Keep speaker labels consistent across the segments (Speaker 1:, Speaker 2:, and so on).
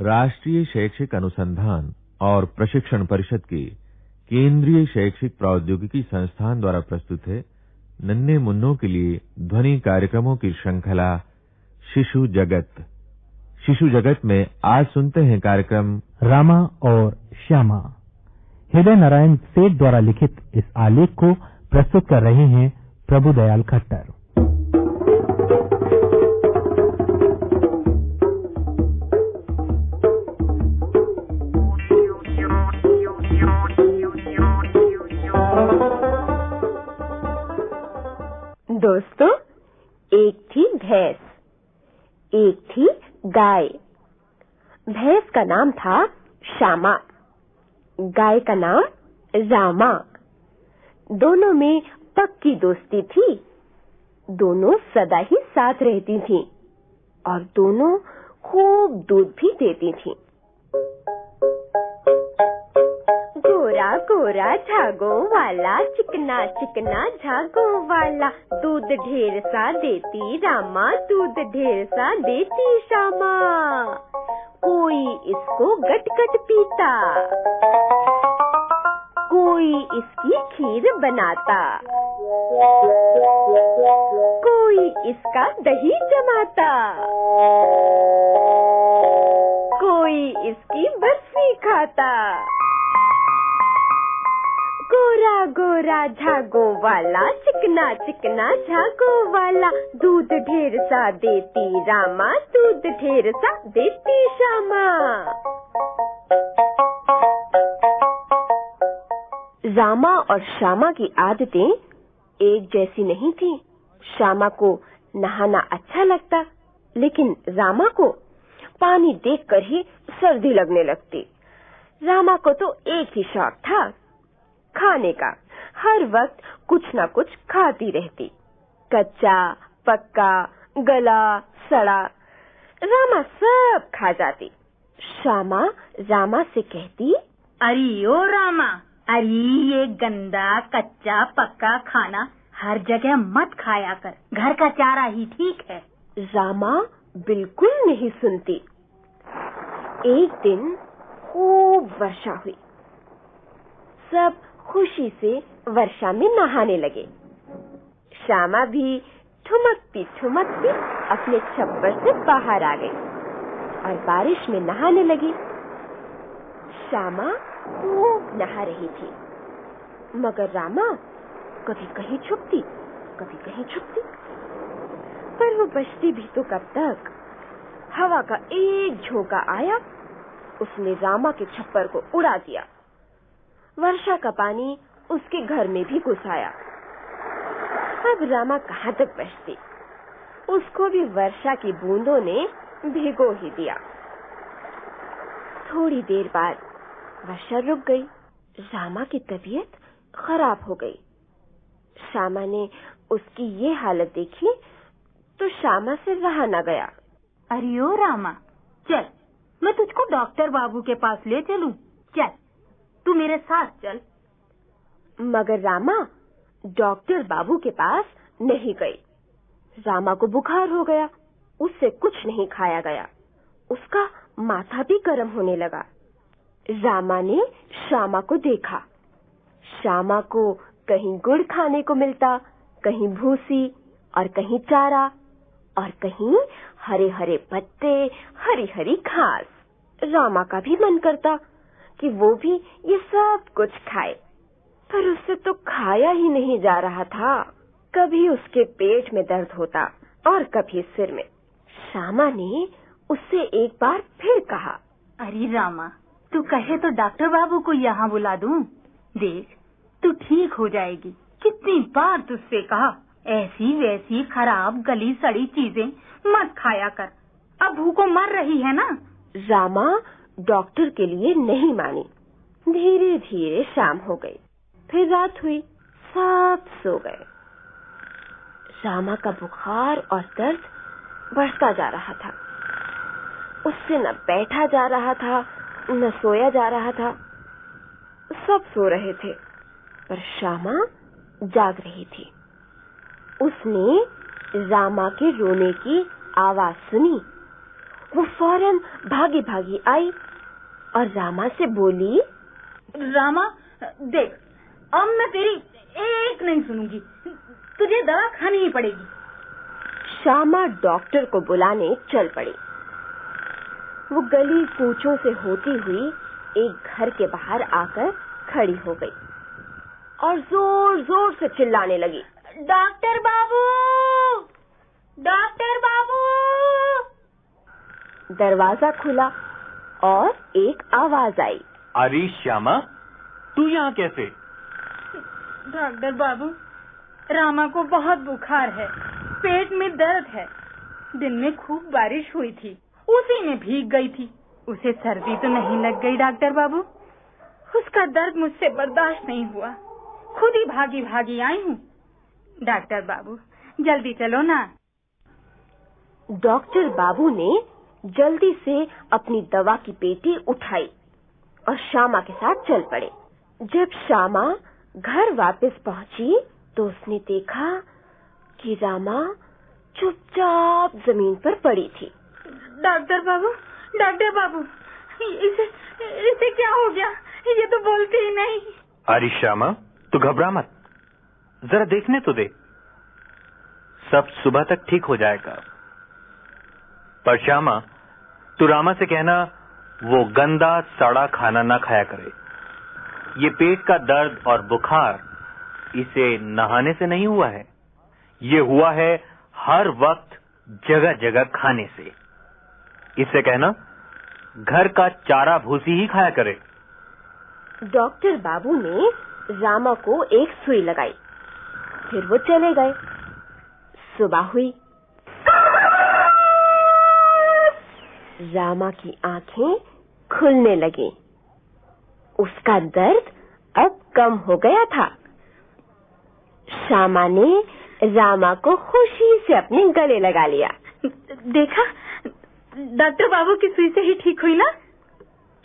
Speaker 1: राष्ट्रीय शैक्षिक अनुसंधान और प्रशिक्षण परिषद के केंद्रीय शैक्षिक प्रौद्योगिकी संस्थान द्वारा प्रस्तुत है नन्हे मुन्नों के लिए ध्वनि कार्यक्रमों की श्रृंखला शिशु जगत शिशु जगत में आज सुनते हैं कार्यक्रम रामा और श्यामा हृदय नारायण सेठ द्वारा लिखित इस आलेख को प्रस्तुत कर रहे हैं प्रभुदयाल खट्टर
Speaker 2: दोस्तों एक थी भैंस एक थी गाय भैंस का नाम था श्यामा गाय का नाम रामा दोनों में पक्की दोस्ती थी दोनों सदा ही साथ रहती थीं और दोनों खूब दूध भी देती थीं गोरा गोरा झागो वाला चिकना चिकना झागो वाला दूध ढेर सा देती रामा दूध ढेर सा देती श्यामा कोई इसको गट गट पीता कोई इसकी खीर बनाता कोई इसका दही जमाता कोई इसकी बर्फी खाता गोरा गोरा झागो वाला चिकना चिकना झागो वाला दूध ढेर सा देती रामा दूध ढेर सा देती श्यामा रामा और श्यामा की आदतें एक जैसी नहीं थी श्यामा को नहाना अच्छा लगता लेकिन रामा को पानी देखकर ही सर्दी लगने लगती रामा को तो एक ही शौक था खाने का हर वक्त कुछ ना कुछ खाती रहती कच्चा पक्का गला सड़ा रामा सब खा जाती श्यामा रामा से कहती
Speaker 1: अरे ओ रामा अरे ये गंदा कच्चा पक्का खाना हर जगह मत खाया कर घर का चारा ही ठीक है
Speaker 2: रामा बिल्कुल नहीं सुनती एक दिन खूब वर्षा हुई सब खुशी से वर्षा में नहाने लगे श्यामा भी ठुमकती ठुमकती अपने छप्पर से बाहर आ गई और बारिश में नहाने लगी श्यामा खूब नहा रही थी मगर रामा कभी कहीं छुपती कभी कहीं छुपती पर वो बचती भी तो कब तक हवा का एक झोंका आया उसने रामा के छप्पर को उड़ा दिया वर्षा का पानी उसके घर में भी घुस आया अब रामा कहाँ तक बचती उसको भी वर्षा की बूंदों ने भिगो ही दिया थोड़ी देर बाद वर्षा रुक गई रामा की तबीयत खराब हो गई श्यामा ने उसकी ये हालत देखी तो श्यामा से रहा ना गया अरे ओ रामा चल मैं तुझको डॉक्टर बाबू के पास ले चलूं चल तू मेरे साथ चल मगर रामा डॉक्टर बाबू के पास नहीं गई रामा को बुखार हो गया उससे कुछ नहीं खाया गया उसका माथा भी गर्म होने लगा रामा ने श्यामा को देखा श्यामा को कहीं गुड़ खाने को मिलता कहीं भूसी और कहीं चारा और कहीं हरे हरे पत्ते हरी हरी घास रामा का भी मन करता कि वो भी ये सब कुछ खाए पर उससे तो खाया ही नहीं जा रहा था कभी उसके पेट में दर्द होता और कभी सिर में श्यामा ने उससे एक बार फिर कहा अरे रामा तू कहे तो डॉक्टर बाबू को यहाँ बुला दूं।
Speaker 1: देख तू ठीक हो जाएगी कितनी बार तुझसे कहा ऐसी वैसी
Speaker 2: खराब गली सड़ी चीजें मत खाया कर अब भूखो मर रही है ना रामा डॉक्टर के लिए नहीं मानी धीरे धीरे शाम हो गई फिर रात हुई सब सो गए श्यामा का बुखार और दर्द बढ़ता जा रहा था उससे न बैठा जा रहा था न सोया जा रहा था सब सो रहे थे पर श्यामा जाग रही थी उसने रामा के रोने की आवाज सुनी वो फौरन भागी भागी आई और रामा से बोली रामा
Speaker 1: देख अब मैं तेरी एक नहीं सुनूंगी तुझे दवा खानी ही पड़ेगी
Speaker 2: श्यामा डॉक्टर को बुलाने चल पड़ी वो गली कूचों से होती हुई एक घर के बाहर आकर खड़ी हो गई और जोर जोर से चिल्लाने लगी
Speaker 1: डॉक्टर बाबू डॉक्टर बाबू
Speaker 2: दरवाजा खुला और एक आवाज आई अरे श्यामा
Speaker 1: तू यहाँ कैसे डॉक्टर बाबू रामा को बहुत बुखार है पेट में दर्द है दिन में खूब बारिश हुई थी उसी में भीग गई थी उसे सर्दी तो नहीं लग गई डॉक्टर बाबू उसका दर्द मुझसे बर्दाश्त नहीं हुआ खुद ही भागी भागी आई हूँ डॉक्टर बाबू जल्दी
Speaker 2: चलो ना डॉक्टर बाबू ने जल्दी से अपनी दवा की पेटी उठाई और श्यामा के साथ चल पड़े जब श्यामा घर वापस पहुंची तो उसने देखा कि रामा चुपचाप जमीन पर पड़ी थी डॉक्टर बाबू डॉक्टर
Speaker 1: बाबू इसे इसे क्या हो गया ये तो बोलती ही नहीं अरे श्यामा तू घबरा मत जरा देखने तो दे सब सुबह तक ठीक हो जाएगा पर श्यामा तो रामा से कहना वो गंदा सड़ा खाना ना खाया करे ये पेट का दर्द और बुखार इसे नहाने से नहीं हुआ है ये हुआ है हर वक्त जगह जगह खाने से इससे कहना घर का चारा भूसी ही खाया करे
Speaker 2: डॉक्टर बाबू ने रामा को एक सुई लगाई फिर वो चले गए सुबह हुई रामा की आंखें खुलने लगी उसका दर्द अब कम हो गया था श्यामा ने रामा को खुशी से अपने गले लगा लिया देखा डॉक्टर बाबू की सुई से ही
Speaker 1: ठीक हुई ना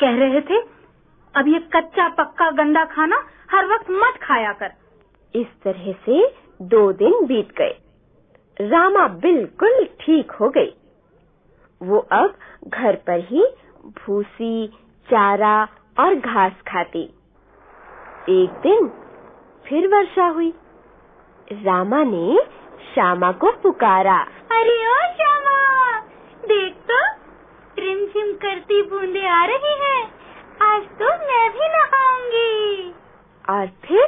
Speaker 1: कह रहे थे अब ये कच्चा पक्का गंदा खाना हर
Speaker 2: वक्त मत खाया कर इस तरह से दो दिन बीत गए रामा बिल्कुल ठीक हो गई वो अब घर पर ही भूसी चारा और घास खाती एक दिन फिर वर्षा हुई रामा ने श्यामा को पुकारा
Speaker 1: अरे ओ श्यामा देख तो रिमझिम करती बूंदे आ रही हैं आज तो मैं भी नहाऊंगी
Speaker 2: और फिर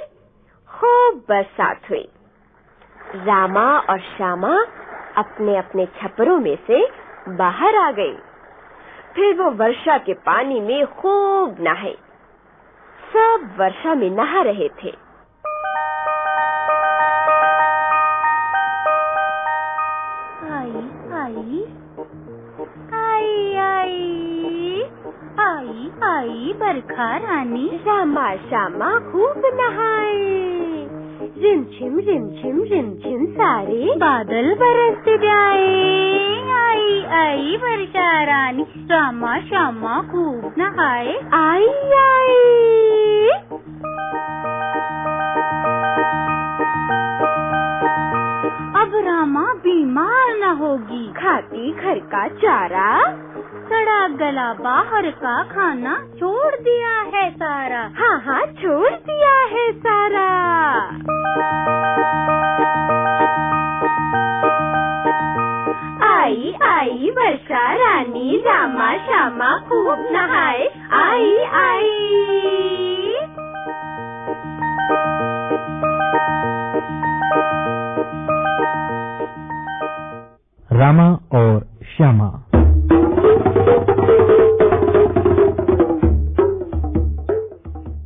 Speaker 2: खूब बरसात हुई रामा और श्यामा अपने अपने छपरों में से बाहर आ गई फिर वो वर्षा के पानी में खूब नहाए सब वर्षा में नहा रहे थे आई आई आई आई आई आई बरखा रानी श्यामा श्यामा खूब नहाए रिम रिम छिम छिम रिम छिम सारे बादल
Speaker 1: बरस जाए आई आई वर्षा रानी श्यामा श्यामा खूब नहाए आई आई अब रामा बीमार न होगी खाती घर का चारा सड़ा गला बाहर का खाना छोड़ दिया है सारा हाँ हाँ छोड़ दिया
Speaker 2: है सारा आई आई वर्षा रानी रामा श्यामा खूब नहाए आई आई
Speaker 1: रामा और श्यामा